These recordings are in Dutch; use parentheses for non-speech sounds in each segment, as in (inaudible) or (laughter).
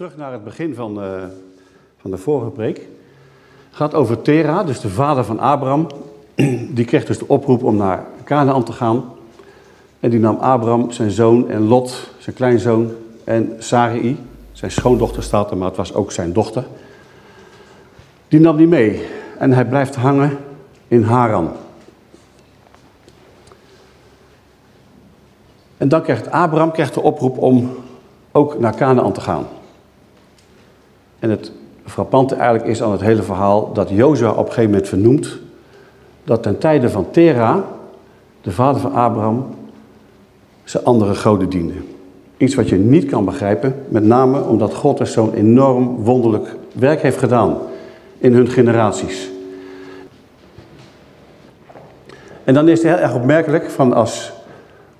terug naar het begin van, uh, van de vorige preek. Het gaat over Tera, dus de vader van Abraham. (clears throat) Die kreeg dus de oproep om naar Canaan te gaan. En die nam Abraham, zijn zoon en Lot, zijn kleinzoon en Sarai, zijn schoondochter staat er, maar het was ook zijn dochter. Die nam die mee en hij blijft hangen in Haran. En dan krijgt Abraham krijgt de oproep om ook naar Canaan te gaan. En het frappante eigenlijk is aan het hele verhaal dat Jozua op een gegeven moment vernoemt dat ten tijde van Tera, de vader van Abraham, ze andere goden diende. Iets wat je niet kan begrijpen, met name omdat God er zo'n enorm wonderlijk werk heeft gedaan in hun generaties. En dan is het heel erg opmerkelijk van als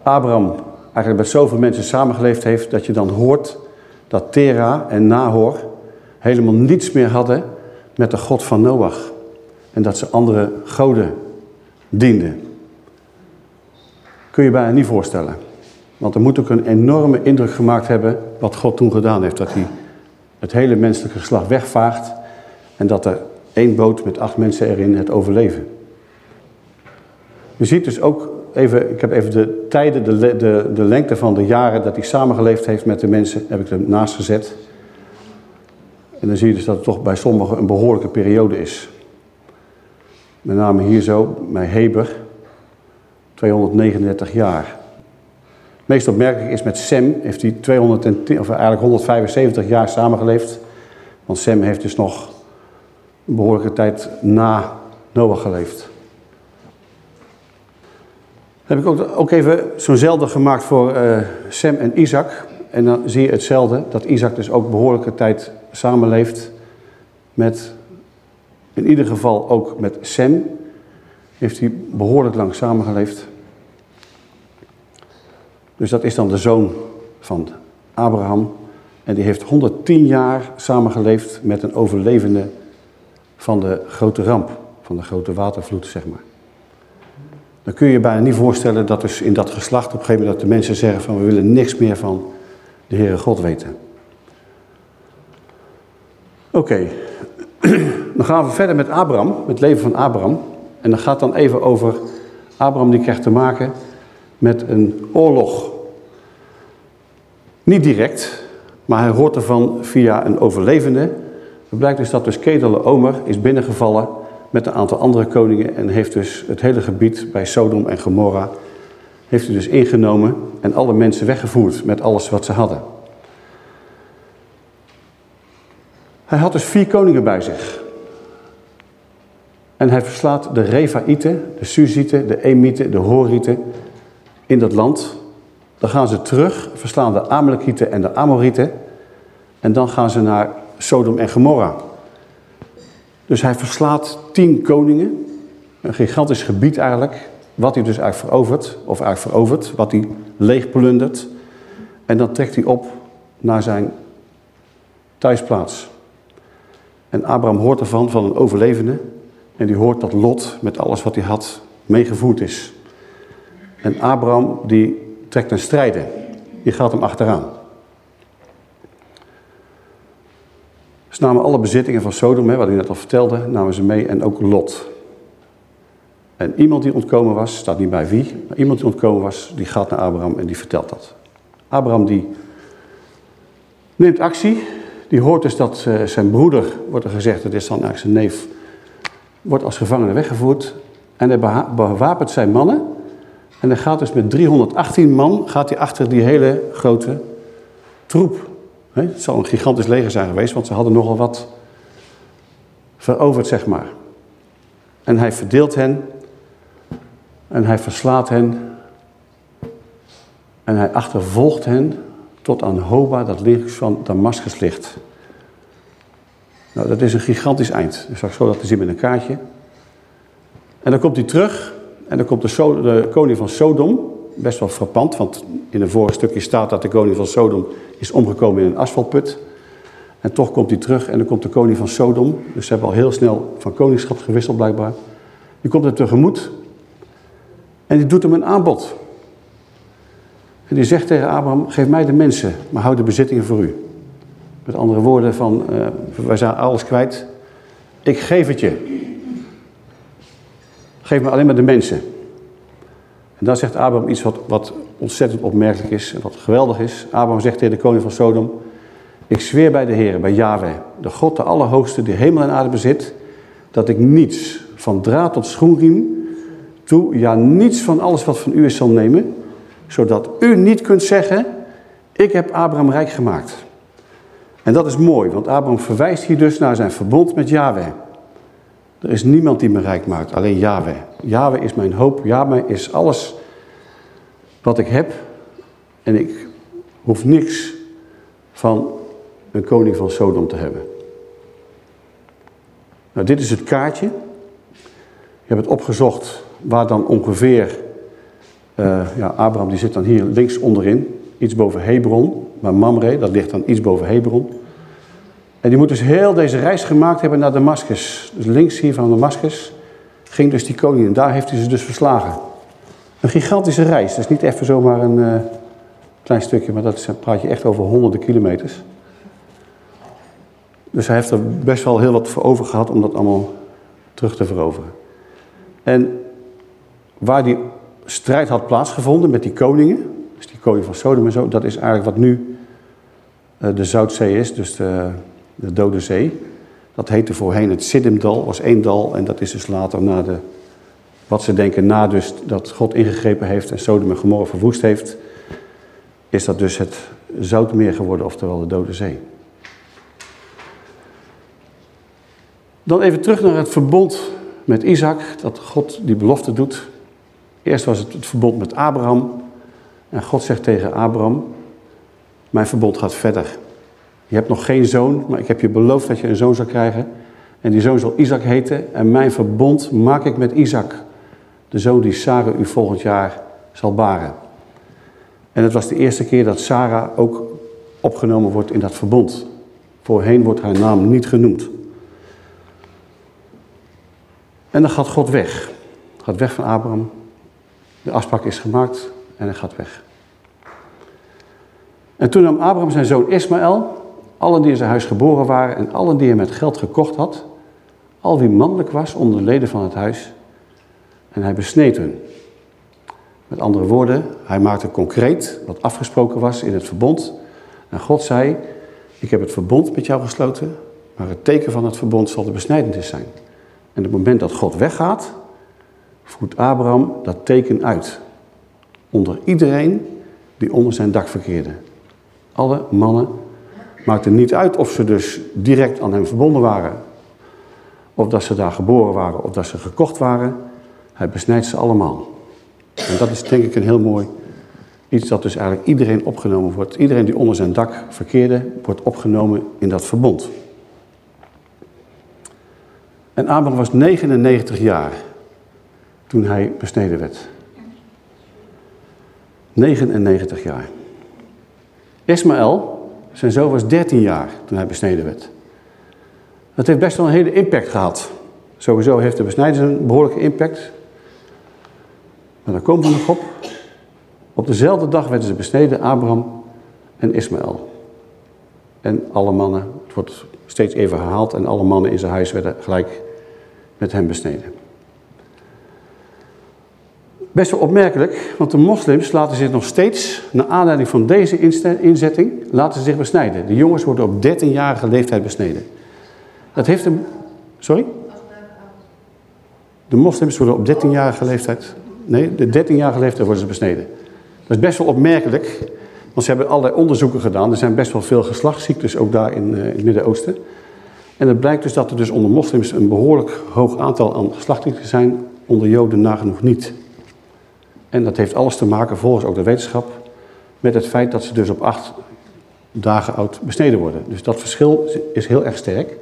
Abraham eigenlijk met zoveel mensen samengeleefd heeft, dat je dan hoort dat Tera en Nahor helemaal niets meer hadden met de God van Noach. En dat ze andere goden dienden. Kun je bijna niet voorstellen. Want er moet ook een enorme indruk gemaakt hebben wat God toen gedaan heeft. Dat hij het hele menselijke geslacht wegvaagt en dat er één boot met acht mensen erin het overleven. Je ziet dus ook even, ik heb even de tijden, de, de, de lengte van de jaren dat hij samengeleefd heeft met de mensen, heb ik ernaast gezet. En dan zie je dus dat het toch bij sommigen een behoorlijke periode is. Met name hier zo, bij Heber, 239 jaar. Het meest opmerkelijk is met Sem, heeft hij 210, of eigenlijk 175 jaar samengeleefd. Want Sem heeft dus nog een behoorlijke tijd na Noach geleefd. heb ik ook, ook even zo'nzelfde gemaakt voor uh, Sem en Isaac. En dan zie je hetzelfde, dat Isaac dus ook behoorlijke tijd samenleeft met, in ieder geval ook met Sem, heeft hij behoorlijk lang samengeleefd. Dus dat is dan de zoon van Abraham. En die heeft 110 jaar samengeleefd met een overlevende van de grote ramp, van de grote watervloed, zeg maar. Dan kun je je bijna niet voorstellen dat dus in dat geslacht op een gegeven moment dat de mensen zeggen van we willen niks meer van de Heere God weten. Oké, (clears throat) dan gaan we verder met Abraham, met het leven van Abraham. En dan gaat dan even over, Abraham die krijgt te maken met een oorlog. Niet direct, maar hij hoort ervan via een overlevende. Het blijkt dus dat dus Kedele Omer is binnengevallen met een aantal andere koningen en heeft dus het hele gebied bij Sodom en Gomorra heeft hij dus ingenomen en alle mensen weggevoerd met alles wat ze hadden. Hij had dus vier koningen bij zich. En hij verslaat de Refaïten, de Suzieten, de Emieten, de Horieten in dat land. Dan gaan ze terug, verslaan de Amalekieten en de Amorieten. En dan gaan ze naar Sodom en Gomorra. Dus hij verslaat tien koningen. Een gigantisch gebied eigenlijk. Wat hij dus eigenlijk verovert, of eigenlijk verovert, wat hij leegplundert. En dan trekt hij op naar zijn thuisplaats. En Abraham hoort ervan, van een overlevende. En die hoort dat Lot met alles wat hij had meegevoerd is. En Abraham die trekt een strijden. Die gaat hem achteraan. Ze namen alle bezittingen van Sodom, wat hij net al vertelde, namen ze mee en ook Lot. En iemand die ontkomen was, staat niet bij wie, maar iemand die ontkomen was, die gaat naar Abraham en die vertelt dat. Abraham die neemt actie, die hoort dus dat uh, zijn broeder, wordt er gezegd, dat is dan eigenlijk zijn neef, wordt als gevangene weggevoerd. En hij bewapent zijn mannen. En hij gaat dus met 318 man gaat hij achter die hele grote troep. Het zal een gigantisch leger zijn geweest, want ze hadden nogal wat veroverd, zeg maar. En hij verdeelt hen. En hij verslaat hen. En hij achtervolgt hen tot aan Hoba, dat links van Damascus ligt. Nou, dat is een gigantisch eind. Dat ik zo laten zien met een kaartje. En dan komt hij terug en dan komt de, de, koning van Sodom, best wel frappant, want in een vorig stukje staat dat de koning van Sodom is omgekomen in een asfaltput. En toch komt hij terug en dan komt de koning van Sodom, dus ze hebben al heel snel van koningschap gewisseld blijkbaar. Die komt er tegemoet en die doet hem een aanbod. En die zegt tegen Abraham, geef mij de mensen, maar hou de bezittingen voor u. Met andere woorden van, uh, wij zijn alles kwijt. Ik geef het je. Geef me alleen maar de mensen. En dan zegt Abraham iets wat, wat ontzettend opmerkelijk is en wat geweldig is. Abraham zegt tegen de koning van Sodom, ik zweer bij de Heer, bij Yahweh, de God de Allerhoogste die hemel en aarde bezit, dat ik niets, van draad tot schoenriem, toe, ja niets van alles wat van u is zal nemen, zodat u niet kunt zeggen, ik heb Abraham rijk gemaakt. En dat is mooi, want Abraham verwijst hier dus naar zijn verbond met Yahweh. Er is niemand die me rijk maakt, alleen Yahweh. Yahweh is mijn hoop, Yahweh is alles wat ik heb. En ik hoef niks van een koning van Sodom te hebben. Nou, dit is het kaartje. Ik heb het opgezocht waar dan ongeveer... Uh, ja, Abraham die zit dan hier links onderin, iets boven Hebron. Maar Mamre, dat ligt dan iets boven Hebron. En die moet dus heel deze reis gemaakt hebben naar Damascus. Dus links hier van Damascus ging dus die koning en daar heeft hij ze dus verslagen. Een gigantische reis. Dat is niet even zomaar een uh, klein stukje, maar dat is, praat je echt over honderden kilometers. Dus hij heeft er best wel heel wat voor over gehad om dat allemaal terug te veroveren. En waar die strijd had plaatsgevonden met die koningen, dus die koning van Sodom en zo, dat is eigenlijk wat nu uh, de Zoutzee is, dus de, de Dode Zee. Dat heette voorheen het Siddimdal, was één dal. En dat is dus later na de, wat ze denken na dus dat God ingegrepen heeft en Sodom en Gomorra verwoest heeft, is dat dus het Zoutmeer geworden, oftewel de Dode Zee. Dan even terug naar het verbond met Isaac, dat God die belofte doet. Eerst was het het verbond met Abraham. En God zegt tegen Abraham, mijn verbond gaat verder. Je hebt nog geen zoon, maar ik heb je beloofd dat je een zoon zal krijgen. En die zoon zal Isaac heten. En mijn verbond maak ik met Isaac. De zoon die Sarah u volgend jaar zal baren. En het was de eerste keer dat Sarah ook opgenomen wordt in dat verbond. Voorheen wordt haar naam niet genoemd. En dan gaat God weg. Gaat weg van Abraham. De afspraak is gemaakt en hij gaat weg. En toen nam Abraham zijn zoon Ismaël allen die in zijn huis geboren waren en allen die hij met geld gekocht had, al wie mannelijk was onder de leden van het huis, en hij besneed hun. Met andere woorden, hij maakte concreet wat afgesproken was in het verbond. En God zei, ik heb het verbond met jou gesloten, maar het teken van het verbond zal de besnijdenis zijn. En op het moment dat God weggaat, voert Abraham dat teken uit. Onder iedereen die onder zijn dak verkeerde. Alle mannen Maakt het niet uit of ze dus direct aan hem verbonden waren. Of dat ze daar geboren waren of dat ze gekocht waren. Hij besnijdt ze allemaal. En dat is denk ik een heel mooi iets dat dus eigenlijk iedereen opgenomen wordt. Iedereen die onder zijn dak verkeerde, wordt opgenomen in dat verbond. En Abraham was 99 jaar toen hij besneden werd. 99 jaar. Ismaël, zijn zoon was 13 jaar toen hij besneden werd. Dat heeft best wel een hele impact gehad. Sowieso heeft de besnijdenis een behoorlijke impact. Maar daar komen we nog op. Op dezelfde dag werden ze besneden, Abraham en Ismaël. En alle mannen, het wordt steeds even herhaald, en alle mannen in zijn huis werden gelijk met hem besneden. Best wel opmerkelijk, want de moslims laten zich nog steeds, naar aanleiding van deze inzetting, laten zich besnijden. De jongens worden op 13-jarige leeftijd besneden. Dat heeft een... Sorry? De moslims worden op 13-jarige leeftijd... Nee, de 13-jarige leeftijd worden ze besneden. Dat is best wel opmerkelijk, want ze hebben allerlei onderzoeken gedaan. Er zijn best wel veel geslachtsziektes ook daar in, in het Midden-Oosten. En het blijkt dus dat er dus onder moslims een behoorlijk hoog aantal aan geslachtsziekten zijn, onder joden nagenoeg niet. En dat heeft alles te maken, volgens ook de wetenschap, met het feit dat ze dus op acht dagen oud besneden worden. Dus dat verschil is heel erg sterk.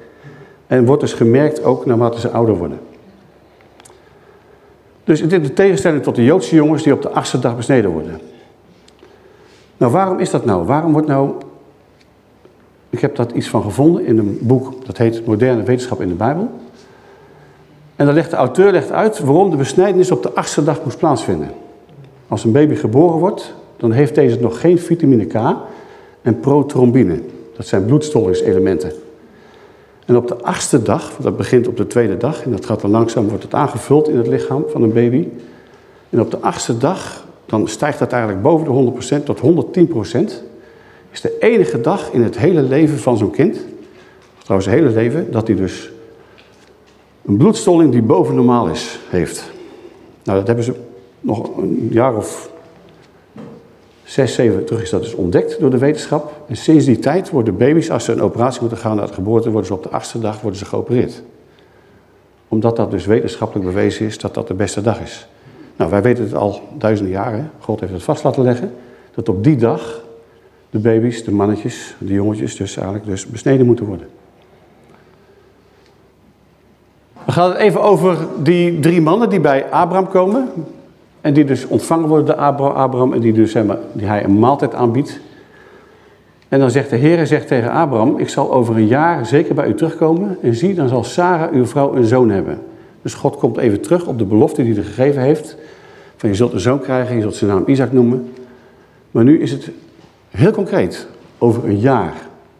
En wordt dus gemerkt ook naarmate ze ouder worden. Dus dit is de tegenstelling tot de Joodse jongens die op de achtste dag besneden worden. Nou, waarom is dat nou? Waarom wordt nou... Ik heb dat iets van gevonden in een boek, dat heet Moderne Wetenschap in de Bijbel. En daar legt de auteur legt uit waarom de besnijdenis op de achtste dag moest plaatsvinden. Als een baby geboren wordt, dan heeft deze nog geen vitamine K en protrombine. Dat zijn bloedstollingselementen. En op de achtste dag, dat begint op de tweede dag, en dat gaat dan langzaam, wordt het aangevuld in het lichaam van een baby. En op de achtste dag, dan stijgt dat eigenlijk boven de 100% tot 110%. Is de enige dag in het hele leven van zo'n kind, trouwens het hele leven, dat hij dus een bloedstolling die boven normaal is, heeft. Nou, dat hebben ze nog een jaar of zes, zeven terug is dat dus ontdekt door de wetenschap. En sinds die tijd worden baby's, als ze een operatie moeten gaan naar de geboorte, worden ze op de achtste dag worden ze geopereerd. Omdat dat dus wetenschappelijk bewezen is dat dat de beste dag is. Nou, wij weten het al duizenden jaren. God heeft het vast laten leggen. Dat op die dag de baby's, de mannetjes, de jongetjes dus eigenlijk dus besneden moeten worden. We gaan het even over die drie mannen die bij Abraham komen. En die dus ontvangen worden door Abraham en die, dus, maar, die hij een maaltijd aanbiedt. En dan zegt de Heer zegt tegen Abraham, ik zal over een jaar zeker bij u terugkomen. En zie, dan zal Sarah, uw vrouw, een zoon hebben. Dus God komt even terug op de belofte die hij gegeven heeft. Van je zult een zoon krijgen, je zult zijn naam Isaac noemen. Maar nu is het heel concreet, over een jaar.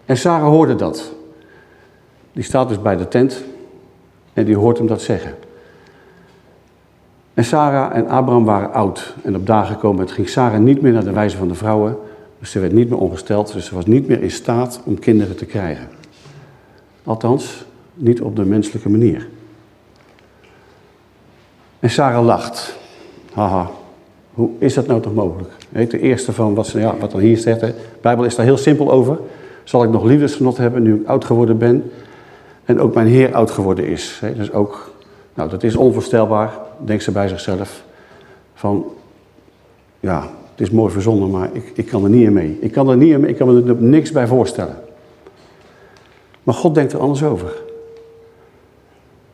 En Sarah hoorde dat. Die staat dus bij de tent en die hoort hem dat zeggen. En Sarah en Abraham waren oud en op dagen gekomen. Het ging Sarah niet meer naar de wijze van de vrouwen. Dus ze werd niet meer ongesteld. Dus ze was niet meer in staat om kinderen te krijgen. Althans, niet op de menselijke manier. En Sarah lacht. Haha, hoe is dat nou toch mogelijk? De eerste van wat, ze, ja, wat dan hier zegt. De Bijbel is daar heel simpel over. Zal ik nog liefdesgenot hebben nu ik oud geworden ben? En ook mijn Heer oud geworden is. Dus ook, nou dat is onvoorstelbaar denkt ze bij zichzelf van, ja, het is mooi verzonnen, maar ik, ik kan er niet in mee. Ik kan er niet mee, ik kan me er niks bij voorstellen. Maar God denkt er anders over.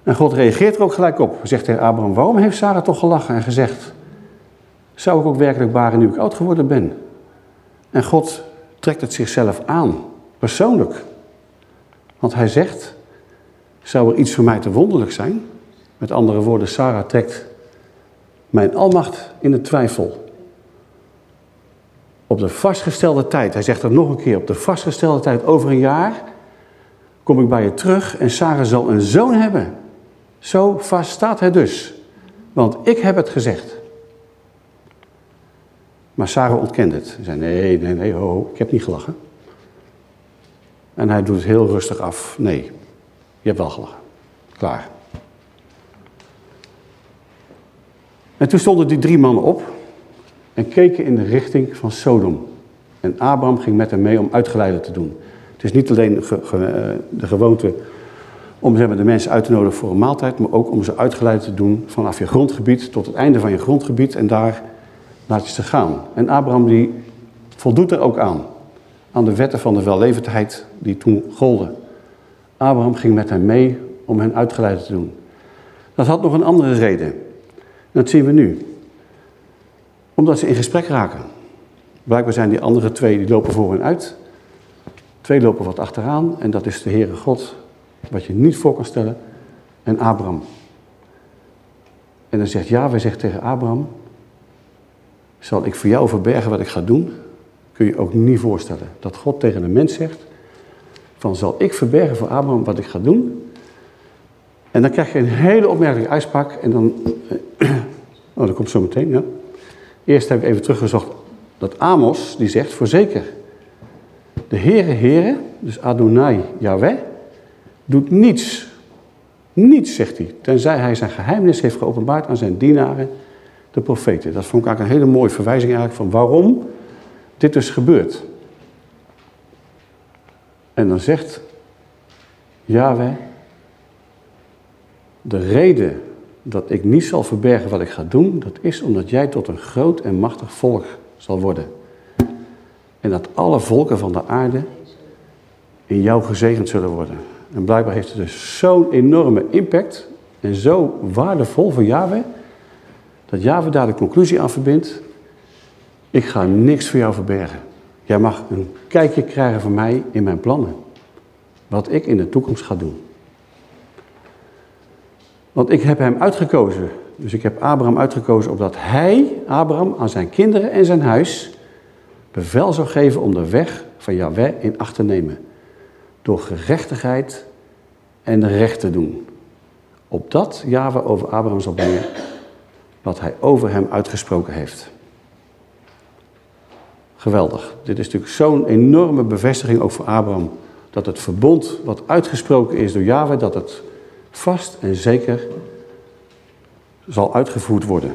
En God reageert er ook gelijk op. Zegt tegen Abraham, waarom heeft Sarah toch gelachen en gezegd, zou ik ook werkelijk baren nu ik oud geworden ben? En God trekt het zichzelf aan, persoonlijk. Want hij zegt, zou er iets voor mij te wonderlijk zijn? Met andere woorden, Sarah trekt mijn almacht in de twijfel. Op de vastgestelde tijd, hij zegt dat nog een keer, op de vastgestelde tijd over een jaar kom ik bij je terug en Sarah zal een zoon hebben. Zo vast staat het dus. Want ik heb het gezegd. Maar Sarah ontkent het. Hij zei, nee, nee, nee, ho, ik heb niet gelachen. En hij doet heel rustig af. Nee, je hebt wel gelachen. Klaar. En toen stonden die drie mannen op en keken in de richting van Sodom. En Abraham ging met hem mee om uitgeleide te doen. Het is niet alleen eh, de gewoonte om de mensen uit te nodigen voor een maaltijd, maar ook om ze uitgeleid te doen vanaf je grondgebied tot het einde van je grondgebied en daar laat je ze gaan. En Abraham die voldoet er ook aan, aan de wetten van de wellevendheid die toen golden. Abraham ging met hem mee om hen uitgeleid te doen. Dat had nog een andere reden. Dat zien we nu. Omdat ze in gesprek raken. Blijkbaar zijn die andere twee, die lopen voor en uit. Twee lopen wat achteraan. En dat is de Heere God, wat je niet voor kan stellen. En Abraham. En dan zegt Yahweh zegt tegen Abraham... Zal ik voor jou verbergen wat ik ga doen? Kun je ook niet voorstellen. Dat God tegen een mens zegt... Van zal ik verbergen voor Abraham wat ik ga doen? En dan krijg je een hele opmerkelijke uitspraak. En dan Oh, dat komt zo meteen, ja. Eerst heb ik even teruggezocht dat Amos, die zegt, voorzeker, de Heere Heere, dus Adonai Yahweh, doet niets. Niets, zegt hij, tenzij hij zijn geheimnis heeft geopenbaard aan zijn dienaren, de profeten. Dat vond ik eigenlijk een hele mooie verwijzing eigenlijk van waarom dit dus gebeurt. En dan zegt Yahweh, de reden dat ik niet zal verbergen wat ik ga doen, dat is omdat jij tot een groot en machtig volk zal worden. En dat alle volken van de aarde in jou gezegend zullen worden. En blijkbaar heeft het dus zo'n enorme impact en zo waardevol voor Yahweh, dat Yahweh daar de conclusie aan verbindt, ik ga niks voor jou verbergen. Jij mag een kijkje krijgen van mij in mijn plannen. Wat ik in de toekomst ga doen. Want ik heb hem uitgekozen. Dus ik heb Abraham uitgekozen opdat hij, Abraham, aan zijn kinderen en zijn huis bevel zou geven om de weg van Yahweh in acht te nemen. door gerechtigheid en recht te doen. Op dat Java over Abraham zal brengen wat hij over hem uitgesproken heeft. Geweldig. Dit is natuurlijk zo'n enorme bevestiging ook voor Abraham. Dat het verbond wat uitgesproken is door Yahweh, dat het vast en zeker zal uitgevoerd worden.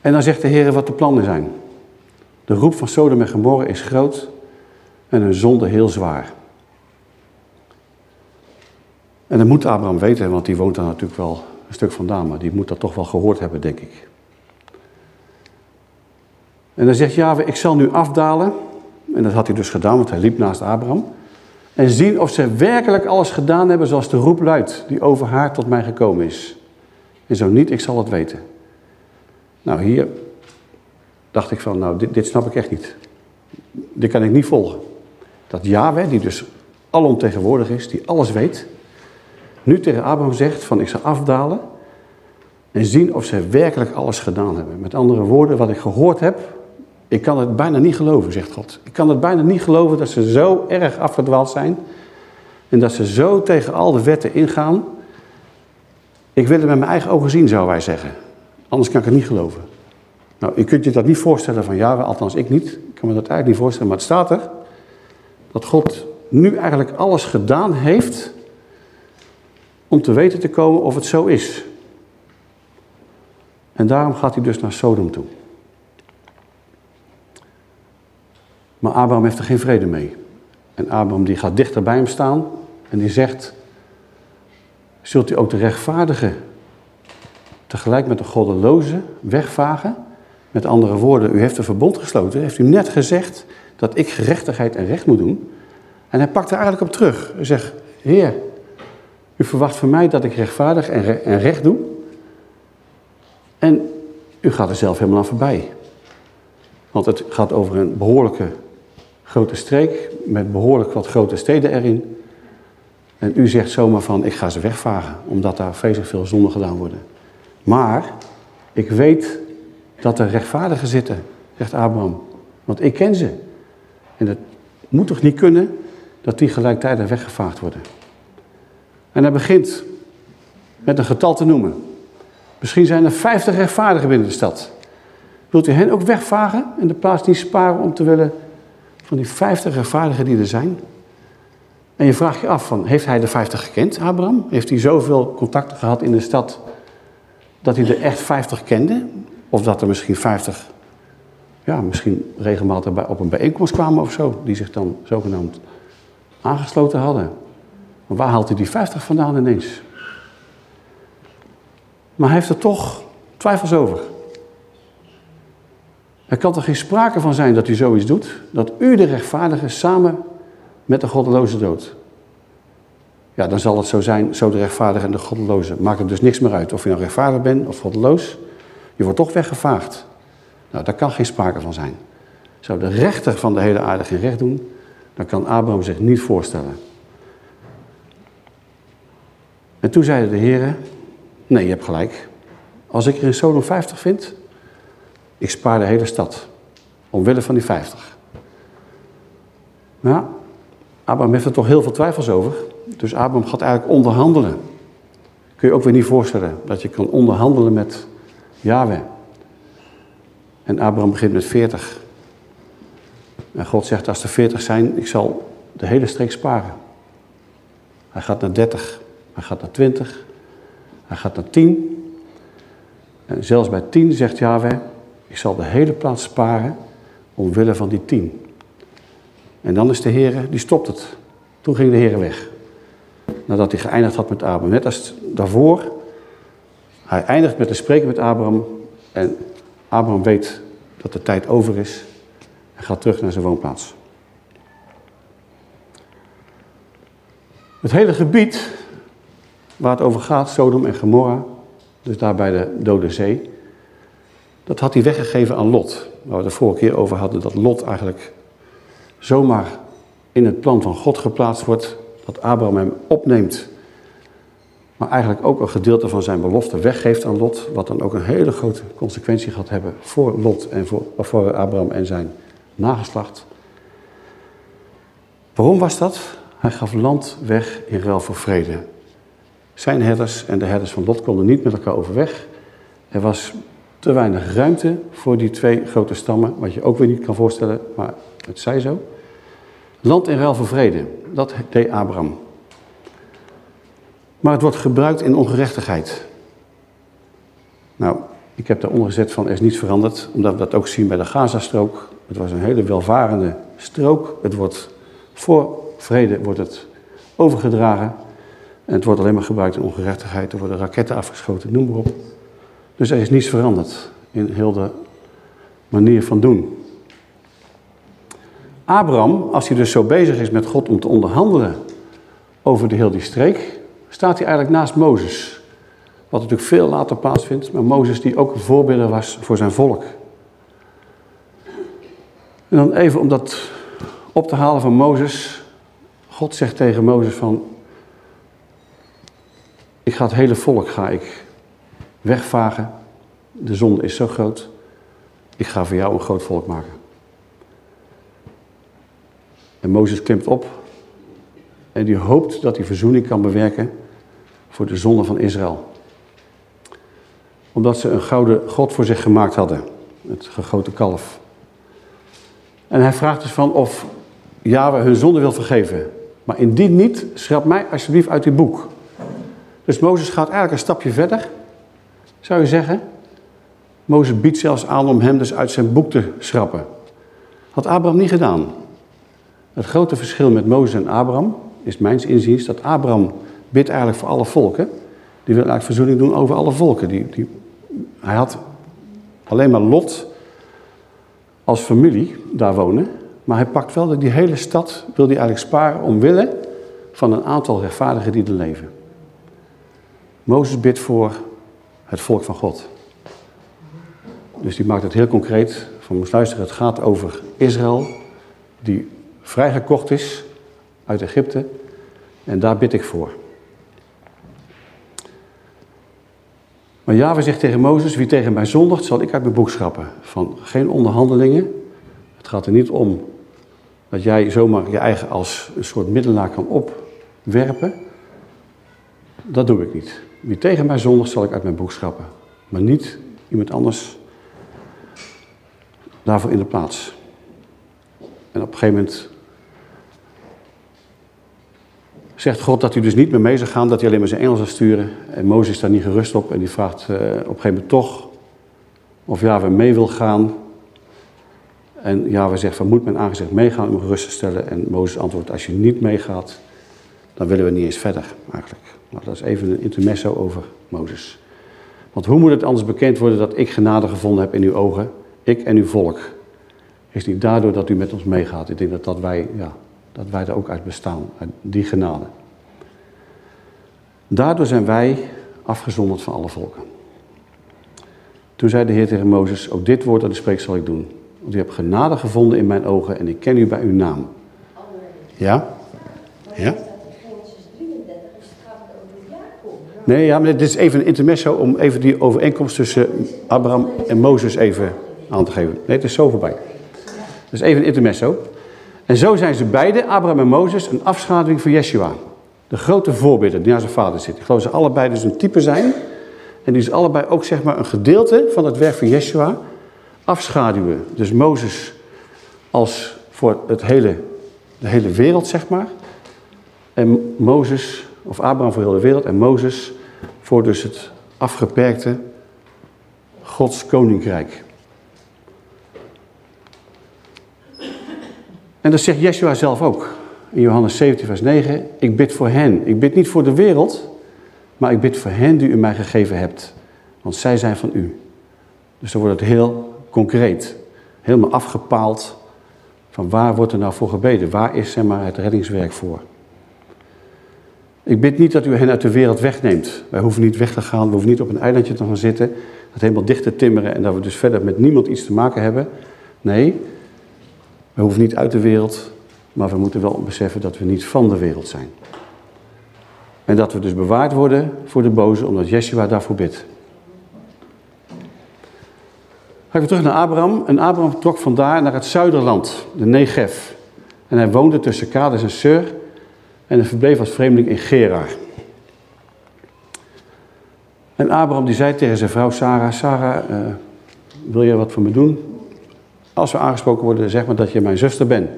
En dan zegt de Heer wat de plannen zijn. De roep van Sodom en Gomorra is groot en hun zonde heel zwaar. En dat moet Abraham weten, want die woont daar natuurlijk wel een stuk vandaan, maar die moet dat toch wel gehoord hebben, denk ik. En dan zegt Yahweh, ik zal nu afdalen. En dat had hij dus gedaan, want hij liep naast Abraham. En zien of ze werkelijk alles gedaan hebben zoals de roep luidt, die over haar tot mij gekomen is. En zo niet, ik zal het weten. Nou, hier dacht ik van, nou, dit, dit snap ik echt niet. Dit kan ik niet volgen. Dat Yahweh, die dus alomtegenwoordig is, die alles weet, nu tegen Abraham zegt van ik zal afdalen en zien of ze werkelijk alles gedaan hebben. Met andere woorden, wat ik gehoord heb, ik kan het bijna niet geloven, zegt God. Ik kan het bijna niet geloven dat ze zo erg afgedwaald zijn en dat ze zo tegen al de wetten ingaan. Ik wil het met mijn eigen ogen zien, zou wij zeggen. Anders kan ik het niet geloven. Nou, je kunt je dat niet voorstellen van jaren, althans ik niet. Ik kan me dat eigenlijk niet voorstellen, maar het staat er. Dat God nu eigenlijk alles gedaan heeft om te weten te komen of het zo is. En daarom gaat hij dus naar Sodom toe. Maar Abraham heeft er geen vrede mee. En Abraham die gaat dichter bij hem staan en die zegt, zult u ook de rechtvaardige tegelijk met de goddeloze wegvagen? Met andere woorden, u heeft een verbond gesloten, heeft u net gezegd dat ik gerechtigheid en recht moet doen. En hij pakt er eigenlijk op terug. Hij zegt, heer, u verwacht van mij dat ik rechtvaardig en recht doe. En u gaat er zelf helemaal aan voorbij. Want het gaat over een behoorlijke grote streek met behoorlijk wat grote steden erin. En u zegt zomaar van, ik ga ze wegvagen, omdat daar vreselijk veel zonden gedaan worden. Maar ik weet dat er rechtvaardigen zitten, zegt Abraham. Want ik ken ze. En het moet toch niet kunnen dat die gelijktijdig weggevaagd worden. En hij begint met een getal te noemen. Misschien zijn er 50 rechtvaardigen binnen de stad. Wilt u hen ook wegvagen en de plaats niet sparen om te willen van die 50 rechtvaardigen die er zijn? En je vraagt je af van, heeft hij de 50 gekend, Abraham? Heeft hij zoveel contacten gehad in de stad dat hij er echt 50 kende? Of dat er misschien 50, ja, misschien regelmatig op een bijeenkomst kwamen of zo, die zich dan zogenaamd aangesloten hadden. Waar haalt hij die 50 vandaan ineens? Maar hij heeft er toch twijfels over. Er kan er geen sprake van zijn dat u zoiets doet, dat u de rechtvaardige samen met de goddeloze dood. Ja, dan zal het zo zijn, zo de rechtvaardige en de goddeloze. Maakt het dus niks meer uit of je nou rechtvaardig bent of goddeloos. Je wordt toch weggevaagd. Nou, daar kan geen sprake van zijn. Zou de rechter van de hele aarde geen recht doen, dan kan Abraham zich niet voorstellen. En toen zeiden de heren, nee, je hebt gelijk. Als ik er in Sodom 50 vind, ik spaar de hele stad. Omwille van die 50. Nou, Abraham heeft er toch heel veel twijfels over. Dus Abraham gaat eigenlijk onderhandelen. Kun je ook weer niet voorstellen dat je kan onderhandelen met Yahweh. En Abraham begint met 40. En God zegt, als er 40 zijn, ik zal de hele streek sparen. Hij gaat naar 30. Hij gaat naar 20. Hij gaat naar 10. En zelfs bij 10 zegt Yahweh, ik zal de hele plaats sparen omwille van die 10. En dan is de Heer, die stopt het. Toen ging de Heer weg. Nadat hij geëindigd had met Abraham. Net als daarvoor. Hij eindigt met te spreken met Abraham. En Abraham weet dat de tijd over is. En gaat terug naar zijn woonplaats. Het hele gebied waar het over gaat, Sodom en Gomorra, dus daar bij de Dode Zee, dat had hij weggegeven aan Lot. Waar we de vorige keer over hadden, dat Lot eigenlijk zomaar in het plan van God geplaatst wordt, dat Abraham hem opneemt, maar eigenlijk ook een gedeelte van zijn belofte weggeeft aan Lot, wat dan ook een hele grote consequentie gaat hebben voor Lot en voor, voor Abraham en zijn nageslacht. Waarom was dat? Hij gaf land weg in ruil voor vrede. Zijn herders en de herders van Lot konden niet met elkaar overweg. Er was te weinig ruimte voor die twee grote stammen, wat je ook weer niet kan voorstellen, maar het zij zo. Land in ruil voor vrede, dat deed Abraham. Maar het wordt gebruikt in ongerechtigheid. Nou, ik heb daaronder gezet van er is niets veranderd, omdat we dat ook zien bij de Gazastrook. Het was een hele welvarende strook. Het wordt voor vrede wordt het overgedragen. En het wordt alleen maar gebruikt in ongerechtigheid. Er worden raketten afgeschoten, noem maar op. Dus er is niets veranderd in heel de manier van doen. Abraham, als hij dus zo bezig is met God om te onderhandelen over de heel die streek, staat hij eigenlijk naast Mozes. Wat natuurlijk veel later plaatsvindt, maar Mozes die ook een voorbeeld was voor zijn volk. En dan even om dat op te halen van Mozes. God zegt tegen Mozes van, ik ga het hele volk ga ik wegvagen. De zonde is zo groot. Ik ga voor jou een groot volk maken. En Mozes klimt op en die hoopt dat hij verzoening kan bewerken voor de zonde van Israël. Omdat ze een gouden God voor zich gemaakt hadden, het gegoten kalf. En hij vraagt dus van of Yahweh hun zonde wil vergeven. Maar indien niet, schrap mij alsjeblieft uit uw boek. Dus Mozes gaat eigenlijk een stapje verder, zou je zeggen. Mozes biedt zelfs aan om hem dus uit zijn boek te schrappen. Had Abraham niet gedaan. Het grote verschil met Mozes en Abraham is mijns inziens dat Abraham bidt eigenlijk voor alle volken. Die wil eigenlijk verzoening doen over alle volken. Die, die, hij had alleen maar Lot als familie daar wonen. Maar hij pakt wel dat die hele stad, wil hij eigenlijk sparen omwille van een aantal rechtvaardigen die er leven. Mozes bidt voor het volk van God. Dus die maakt het heel concreet. Van moest luisteren, het gaat over Israël, die vrijgekocht is uit Egypte. En daar bid ik voor. Maar Java zegt tegen Mozes, wie tegen mij zondigt, zal ik uit mijn boek schrappen. Van geen onderhandelingen. Het gaat er niet om dat jij zomaar je eigen als een soort middelaar kan opwerpen. Dat doe ik niet. Wie tegen mij zondigt, zal ik uit mijn boek schrappen. Maar niet iemand anders daarvoor in de plaats. En op een gegeven moment zegt God dat hij dus niet meer mee zou gaan, dat hij alleen maar zijn engel zou sturen. En Mozes is daar niet gerust op en die vraagt uh, op een gegeven moment toch of Yahweh mee wil gaan. En Yahweh zegt van moet mijn aangezicht meegaan om gerust te stellen. En Mozes antwoordt als je niet meegaat, dan willen we niet eens verder eigenlijk. Nou, dat is even een intermezzo over Mozes. Want hoe moet het anders bekend worden dat ik genade gevonden heb in uw ogen, ik en uw volk? Is niet daardoor dat u met ons meegaat. Ik denk dat, dat wij ja, dat wij er ook uit bestaan, uit die genade. Daardoor zijn wij afgezonderd van alle volken. Toen zei de Heer tegen Mozes, ook dit woord dat ik spreek zal ik doen. Want u hebt genade gevonden in mijn ogen en ik ken u bij uw naam. Ja? Ja? Nee, ja, maar dit is even een intermezzo om even die overeenkomst tussen Abraham en Mozes even aan te geven. Nee, het is zo voorbij. Dus even een intermezzo. En zo zijn ze beide, Abraham en Mozes, een afschaduwing van Yeshua. De grote voorbeelden die naar zijn vader zitten. Ik geloof dat ze allebei dus een type zijn. En die is allebei ook zeg maar een gedeelte van het werk van Yeshua afschaduwen. Dus Mozes als voor het hele, de hele wereld zeg maar. En Mozes, of Abraham voor heel de wereld. En Mozes voor dus het afgeperkte Gods koninkrijk. En dat zegt Yeshua zelf ook. In Johannes 17, vers 9. Ik bid voor hen. Ik bid niet voor de wereld, maar ik bid voor hen die u mij gegeven hebt. Want zij zijn van u. Dus dan wordt het heel concreet. Helemaal afgepaald. Van waar wordt er nou voor gebeden? Waar is zeg maar, het reddingswerk voor? Ik bid niet dat u hen uit de wereld wegneemt. Wij hoeven niet weg te gaan. We hoeven niet op een eilandje te gaan zitten. Dat helemaal dicht te timmeren en dat we dus verder met niemand iets te maken hebben. Nee, we hoeven niet uit de wereld, maar we moeten wel beseffen dat we niet van de wereld zijn. En dat we dus bewaard worden voor de boze, omdat Yeshua daarvoor bidt. Ga ik weer terug naar Abraham. En Abraham trok vandaar naar het zuiderland, de Negev. En hij woonde tussen Kades en Sur en hij verbleef als vreemdeling in Gerar. En Abraham die zei tegen zijn vrouw Sarah, Sarah, uh, wil je wat voor me doen? Als we aangesproken worden, zeg maar dat je mijn zuster bent.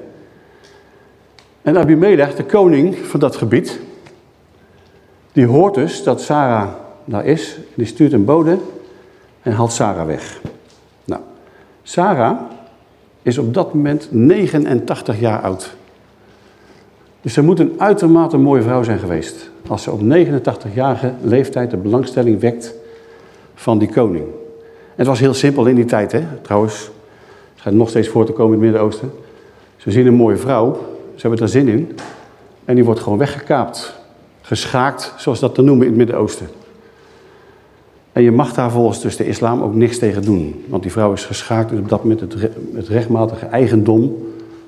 En Abimelech, de koning van dat gebied, die hoort dus dat Sarah daar is. Die stuurt een bode en haalt Sarah weg. Nou, Sarah is op dat moment 89 jaar oud. Dus ze moet een uitermate mooie vrouw zijn geweest. Als ze op 89-jarige leeftijd de belangstelling wekt van die koning. En het was heel simpel in die tijd, hè? trouwens. Het gaat nog steeds voor te komen in het Midden-Oosten. Ze zien een mooie vrouw, ze hebben er zin in. En die wordt gewoon weggekaapt. Geschaakt, zoals dat te noemen in het Midden-Oosten. En je mag daar volgens dus de islam ook niks tegen doen. Want die vrouw is geschaakt dus op dat moment het rechtmatige eigendom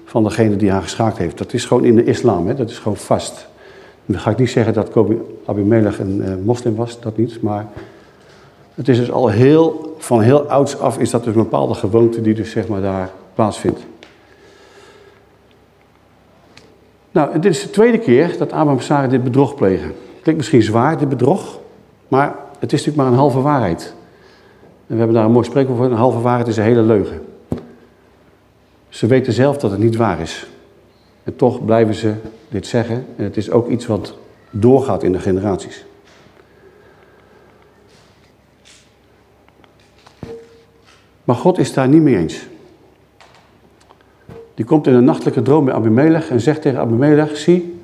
van degene die haar geschaakt heeft. Dat is gewoon in de islam, hè? dat is gewoon vast. Dan ga ik niet zeggen dat Abimelech een uh, moslim was, dat niet. Maar het is dus al heel, van heel ouds af is dat dus een bepaalde gewoonte die dus zeg maar daar plaatsvindt. Nou, dit is de tweede keer dat Abraham en dit bedrog plegen. Klinkt misschien zwaar, dit bedrog, maar het is natuurlijk maar een halve waarheid. En we hebben daar een mooi spreekwoord voor, een halve waarheid is een hele leugen. Ze weten zelf dat het niet waar is. En toch blijven ze dit zeggen. En het is ook iets wat doorgaat in de generaties. Maar God is daar niet mee eens. Die komt in een nachtelijke droom bij Abimelech en zegt tegen Abimelech, zie,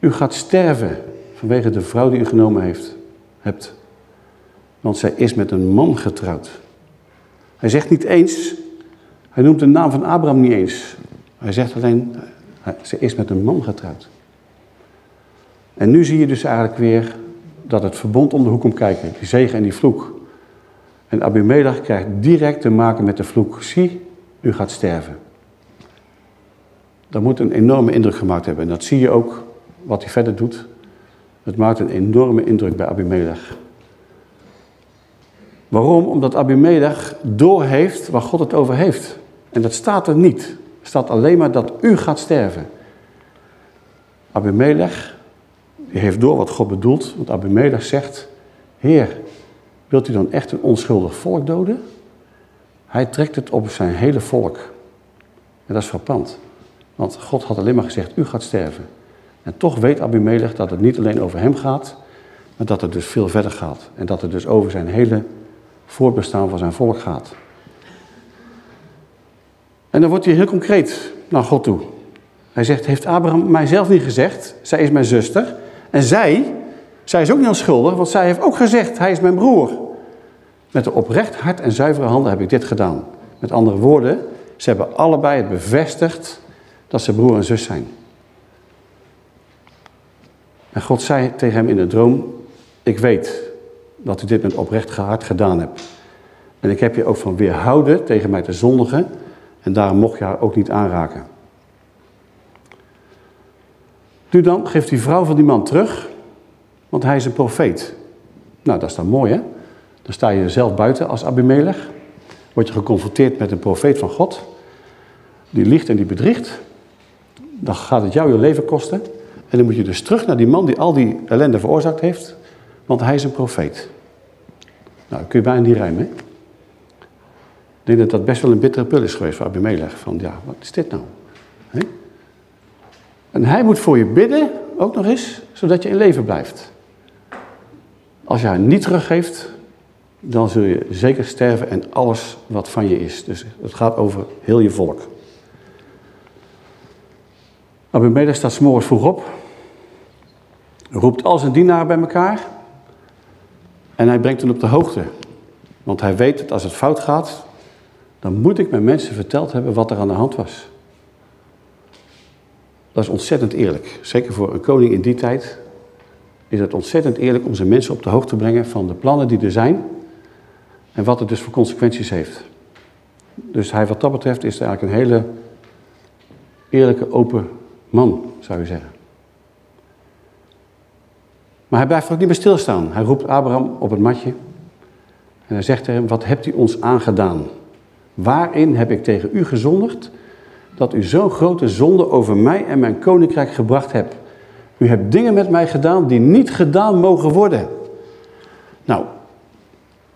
u gaat sterven vanwege de vrouw die u genomen heeft, hebt. Want zij is met een man getrouwd. Hij zegt niet eens, hij noemt de naam van Abraham niet eens. Hij zegt alleen, ze is met een man getrouwd. En nu zie je dus eigenlijk weer dat het verbond om de hoek komt kijken. Die zegen en die vloek. En Abimelech krijgt direct te maken met de vloek. Zie, u gaat sterven. Dat moet een enorme indruk gemaakt hebben. En dat zie je ook wat hij verder doet. Het maakt een enorme indruk bij Abimelech. Waarom? Omdat Abimelech doorheeft waar God het over heeft. En dat staat er niet. Er staat alleen maar dat u gaat sterven. Abimelech, die heeft door wat God bedoelt. Want Abimelech zegt, Heer, wilt u dan echt een onschuldig volk doden? Hij trekt het op zijn hele volk. En dat is frappant. Want God had alleen maar gezegd, u gaat sterven. En toch weet Abimelech dat het niet alleen over hem gaat, maar dat het dus veel verder gaat. En dat het dus over zijn hele voortbestaan van zijn volk gaat. En dan wordt hij heel concreet naar God toe. Hij zegt, heeft Abraham mijzelf niet gezegd, zij is mijn zuster. En zij, zij is ook niet onschuldig, want zij heeft ook gezegd, hij is mijn broer. Met een oprecht hart en zuivere handen heb ik dit gedaan. Met andere woorden, ze hebben allebei het bevestigd dat ze broer en zus zijn. En God zei tegen hem in de droom, ik weet dat u dit met oprecht hart gedaan hebt. En ik heb je ook van weerhouden tegen mij te zondigen en daarom mocht je haar ook niet aanraken. Nu dan geeft die vrouw van die man terug, want hij is een profeet. Nou, dat is dan mooi, hè? Dan sta je zelf buiten als Abimelech. Word je geconfronteerd met een profeet van God. Die liegt en die bedriegt. Dan gaat het jou je leven kosten. En dan moet je dus terug naar die man die al die ellende veroorzaakt heeft. Want hij is een profeet. Nou, kun je bijna niet rijmen, hè? Denk dat dat best wel een bittere pil is geweest voor Abimelech. Van ja, wat is dit nou? En hij moet voor je bidden, ook nog eens, zodat je in leven blijft. Als je haar niet teruggeeft, dan zul je zeker sterven en alles wat van je is. Dus het gaat over heel je volk. Abimelech staat s'morgens vroeg op, roept al zijn dienaren bij elkaar en hij brengt hen op de hoogte. Want hij weet dat als het fout gaat, dan moet ik mijn mensen verteld hebben wat er aan de hand was. Dat is ontzettend eerlijk. Zeker voor een koning in die tijd is het ontzettend eerlijk om zijn mensen op de hoogte te brengen van de plannen die er zijn en wat het dus voor consequenties heeft. Dus hij wat dat betreft is eigenlijk een hele eerlijke, open man, zou je zeggen. Maar hij blijft er ook niet meer stilstaan. Hij roept Abraham op het matje en hij zegt hem, wat hebt u ons aangedaan? Waarin heb ik tegen u gezondigd dat u zo'n grote zonde over mij en mijn koninkrijk gebracht hebt. U hebt dingen met mij gedaan die niet gedaan mogen worden. Nou,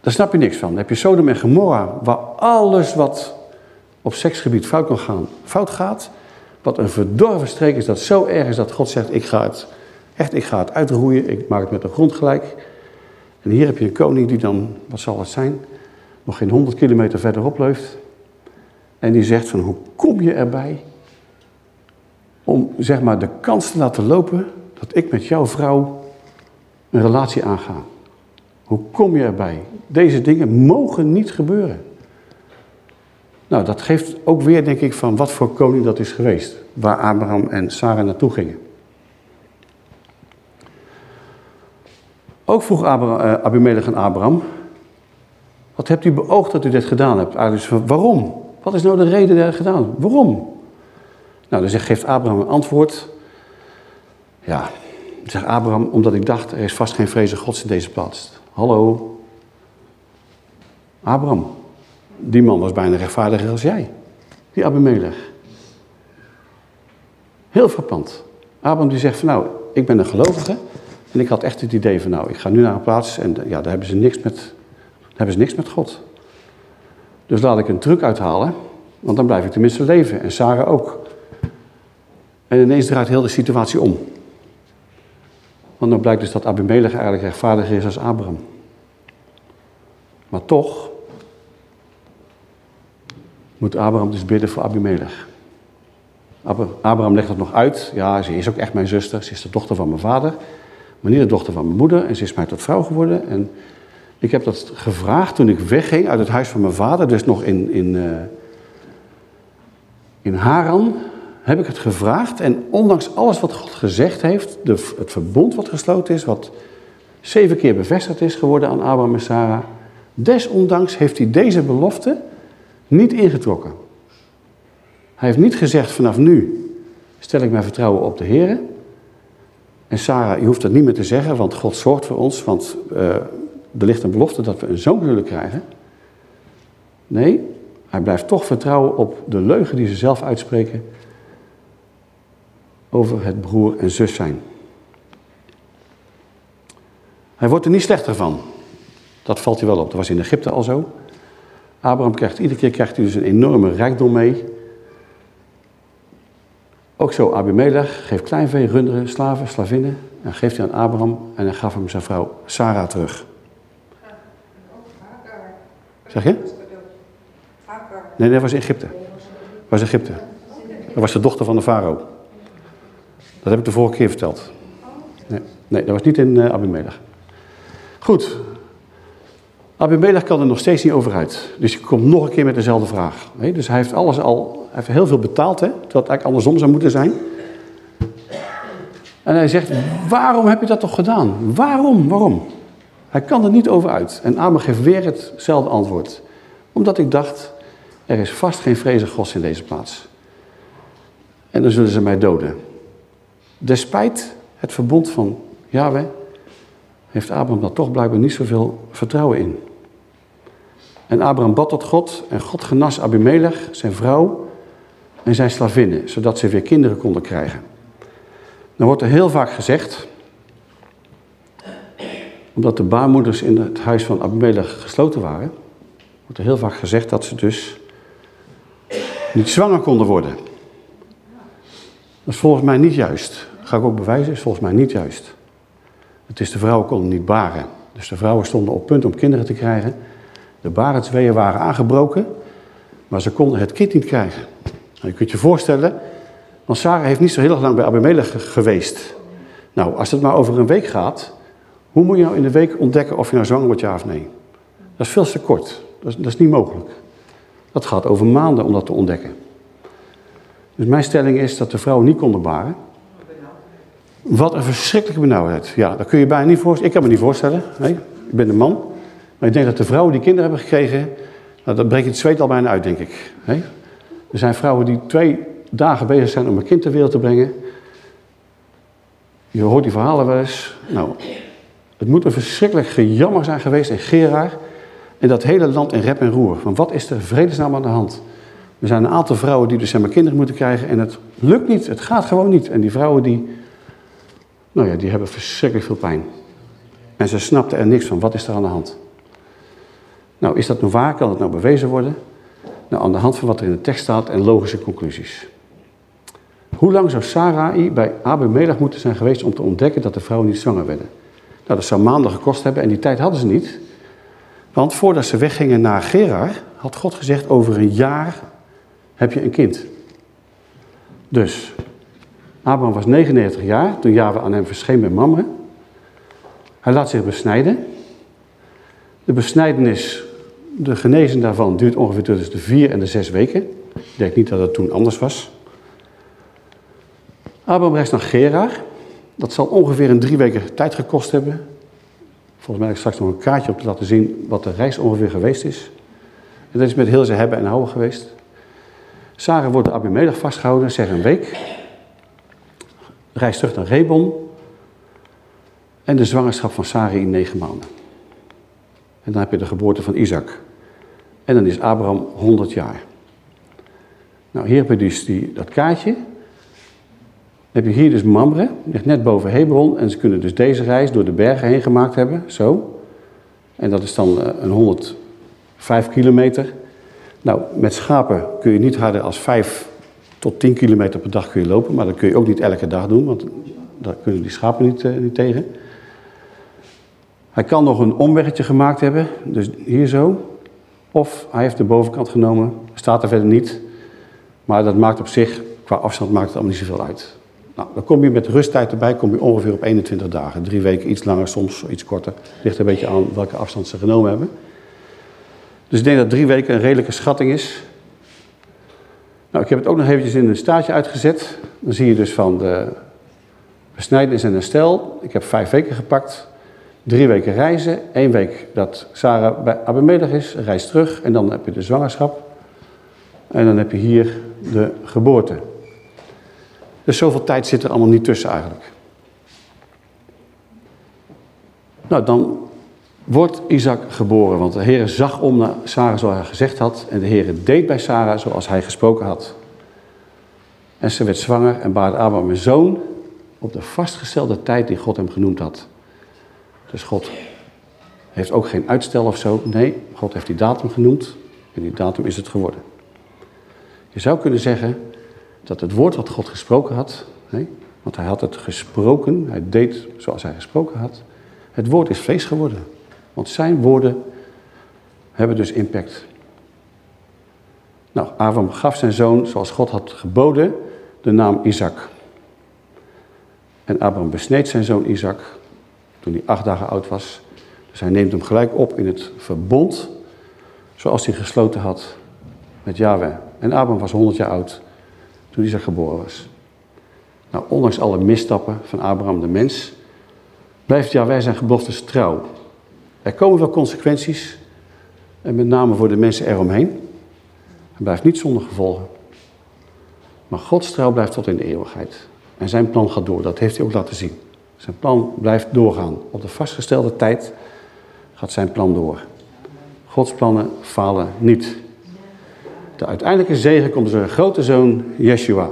daar snap je niks van. Dan heb je Sodom en Gomorra, waar alles wat op seksgebied fout kan gaan, fout gaat. Wat een verdorven streek is dat zo erg is dat God zegt, ik ga het, echt, ik ga het uitroeien, ik maak het met de grond gelijk. En hier heb je een koning die dan, wat zal het zijn, nog geen honderd kilometer verderop leeft. En die zegt van, hoe kom je erbij om zeg maar de kans te laten lopen dat ik met jouw vrouw een relatie aanga? Hoe kom je erbij? Deze dingen mogen niet gebeuren. Nou, dat geeft ook weer, denk ik, van wat voor koning dat is geweest. Waar Abraham en Sarah naartoe gingen. Ook vroeg uh, Abimelech aan Abraham, wat hebt u beoogd dat u dit gedaan hebt? Van, waarom? Wat is nou de reden dat gedaan? Waarom? Nou, dan geeft Abraham een antwoord. Ja, zegt Abraham, omdat ik dacht, er is vast geen vreze gods in deze plaats. Hallo, Abraham, die man was bijna rechtvaardiger als jij. Die Abimelech. Heel verpand. Abraham die zegt van nou, ik ben een gelovige. En ik had echt het idee van nou, ik ga nu naar een plaats en ja, daar hebben ze niks met, daar hebben ze niks met God. Dus laat ik een truc uithalen, want dan blijf ik tenminste leven. En Sarah ook. En ineens draait heel de situatie om. Want dan blijkt dus dat Abimelech eigenlijk rechtvaardiger is als Abraham. Maar toch moet Abraham dus bidden voor Abimelech. Abraham legt dat nog uit. Ja, ze is ook echt mijn zuster. Ze is de dochter van mijn vader. Maar niet de dochter van mijn moeder. En ze is mij tot vrouw geworden. En ik heb dat gevraagd toen ik wegging uit het huis van mijn vader. Dus nog in, in, uh, in Haran heb ik het gevraagd. En ondanks alles wat God gezegd heeft. De, het verbond wat gesloten is. Wat zeven keer bevestigd is geworden aan Abraham en Sarah. Desondanks heeft hij deze belofte niet ingetrokken. Hij heeft niet gezegd vanaf nu stel ik mijn vertrouwen op de Heer. En Sarah, je hoeft dat niet meer te zeggen, want God zorgt voor ons, want uh, er ligt een belofte dat we een zoon zullen krijgen. Nee, hij blijft toch vertrouwen op de leugen die ze zelf uitspreken over het broer en zus zijn. Hij wordt er niet slechter van. Dat valt hij wel op. Dat was in Egypte al zo. Abraham krijgt iedere keer krijgt hij dus een enorme rijkdom mee. Ook zo Abimelech geeft kleinvee, runderen, slaven, slavinnen. En geeft hij aan Abraham en hij gaf hem zijn vrouw Sarah terug. Zeg je? Nee, dat was Egypte. Dat was Egypte. Dat was de dochter van de farao. Dat heb ik de vorige keer verteld. Nee, nee dat was niet in uh, Abimelech. Goed, Abimelech kan er nog steeds niet over uit. Dus hij komt nog een keer met dezelfde vraag. Dus hij heeft alles al, hij heeft heel veel betaald, hè, terwijl het eigenlijk andersom zou moeten zijn. En hij zegt, waarom heb je dat toch gedaan? Waarom, waarom? Hij kan er niet over uit. En Abraham geeft weer hetzelfde antwoord. Omdat ik dacht, er is vast geen vreze gods in deze plaats. En dan zullen ze mij doden. Despite het verbond van Yahweh, heeft Abraham daar toch blijkbaar niet zoveel vertrouwen in. En Abraham bad tot God en God genas Abimelech, zijn vrouw en zijn slavinnen, zodat ze weer kinderen konden krijgen. Dan wordt er heel vaak gezegd, omdat de baarmoeders in het huis van Abimelech gesloten waren, wordt er heel vaak gezegd dat ze dus niet zwanger konden worden. Dat is volgens mij niet juist. Ga ik ook bewijzen, is volgens mij niet juist. Het is de vrouwen konden niet baren. Dus de vrouwen stonden op punt om kinderen te krijgen. De barensweeën waren aangebroken, maar ze konden het kind niet krijgen. Nou, je kunt je voorstellen, want Sarah heeft niet zo heel lang bij Abimelech geweest. Nou, als het maar over een week gaat, hoe moet je nou in de week ontdekken of je nou zwanger wordt, ja of nee? Dat is veel te kort. Dat is, dat is niet mogelijk. Dat gaat over maanden om dat te ontdekken. Dus mijn stelling is dat de vrouwen niet konden baren. Wat een verschrikkelijke benauwdheid. Ja, dat kun je bijna niet voorstellen. Ik kan me niet voorstellen. Ik ben een man. Maar ik denk dat de vrouwen die kinderen hebben gekregen... Nou, dat breekt het zweet al bijna uit, denk ik. Er zijn vrouwen die twee dagen bezig zijn om een kind ter wereld te brengen. Je hoort die verhalen wel eens. Nou, het moet een verschrikkelijk gejammer zijn geweest in Geraar. En dat hele land in rep en roer. Van wat is er vredesnaam aan de hand? Er zijn een aantal vrouwen die dus zeg maar kinderen moeten krijgen en het lukt niet. Het gaat gewoon niet. En die vrouwen die, nou ja, die hebben verschrikkelijk veel pijn. En ze snapten er niks van. Wat is er aan de hand? Nou, is dat nou waar? Kan het nou bewezen worden? Nou, aan de hand van wat er in de tekst staat en logische conclusies. Hoe lang zou Sarai bij Abimelech moeten zijn geweest om te ontdekken dat de vrouwen niet zwanger werden? Nou, dat zou maanden gekost hebben en die tijd hadden ze niet. Want voordat ze weggingen naar Gerar, had God gezegd, over een jaar heb je een kind. Dus, Abraham was 99 jaar toen Java aan hem verscheen bij Mamre. Hij laat zich besnijden. De besnijdenis, de genezing daarvan duurt ongeveer tussen de vier en de zes weken. Ik denk niet dat het toen anders was. Abraham reist naar Gerar. Dat zal ongeveer een drie weken tijd gekost hebben. Volgens mij heb ik straks nog een kaartje op te laten zien wat de reis ongeveer geweest is. En dat is met heel zijn hebben en houden geweest. Sarah wordt door Abimelech vastgehouden, zeg een week. Reist terug naar Rebon. En de zwangerschap van Sarah in negen maanden. En dan heb je de geboorte van Isaac. En dan is Abraham 100 jaar. Nou, hier heb je dus die, dat kaartje. Heb je hier dus Mamre, ligt net boven Hebron. En ze kunnen dus deze reis door de bergen heen gemaakt hebben, zo. En dat is dan eh, een 105 kilometer. Nou, met schapen kun je niet harder als 5 tot 10 kilometer per dag kun je lopen. Maar dat kun je ook niet elke dag doen, want daar kunnen die schapen niet, uh, niet tegen. Hij kan nog een omweggetje gemaakt hebben, dus hier zo. Of hij heeft de bovenkant genomen, staat er verder niet. Maar dat maakt op zich, qua afstand maakt het allemaal niet zoveel uit. Nou, dan kom je met rusttijd erbij, kom je ongeveer op 21 dagen. Drie weken, iets langer, soms iets korter. Ligt een beetje aan welke afstand ze genomen hebben. Dus ik denk dat drie weken een redelijke schatting is. Nou, ik heb het ook nog eventjes in een staartje uitgezet. Dan zie je dus van de besnijdenis en herstel. Ik heb vijf weken gepakt. Drie weken reizen. Eén week dat Sarah bij Abimelech is, reis terug. En dan heb je de zwangerschap. En dan heb je hier de geboorte. Dus zoveel tijd zit er allemaal niet tussen eigenlijk. Nou, dan wordt Isaac geboren, want de Heer zag om naar Sarah zoals hij gezegd had. En de Heer deed bij Sarah zoals hij gesproken had. En ze werd zwanger en baarde Abraham een zoon op de vastgestelde tijd die God hem genoemd had. Dus God heeft ook geen uitstel of zo. Nee, God heeft die datum genoemd en die datum is het geworden. Je zou kunnen zeggen, dat het woord wat God gesproken had, want hij had het gesproken, hij deed zoals hij gesproken had, het woord is vlees geworden. Want zijn woorden hebben dus impact. Nou, Abraham gaf zijn zoon, zoals God had geboden, de naam Isaac. En Abraham besneed zijn zoon Isaac toen hij acht dagen oud was. Dus hij neemt hem gelijk op in het verbond, zoals hij gesloten had met Yahweh. En Abraham was 100 jaar oud toen Isaac geboren was. Nou, ondanks alle misstappen van Abraham de mens, blijft Yahweh zijn geboftes trouw. Er komen wel consequenties, en met name voor de mensen eromheen. Hij blijft niet zonder gevolgen. Maar Gods trouw blijft tot in de eeuwigheid. En zijn plan gaat door, dat heeft hij ook laten zien. Zijn plan blijft doorgaan. Op de vastgestelde tijd gaat zijn plan door. Gods plannen falen niet. De uiteindelijke zegen komt door zijn grote zoon Yeshua.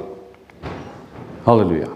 Halleluja.